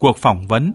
Cuộc phỏng vấn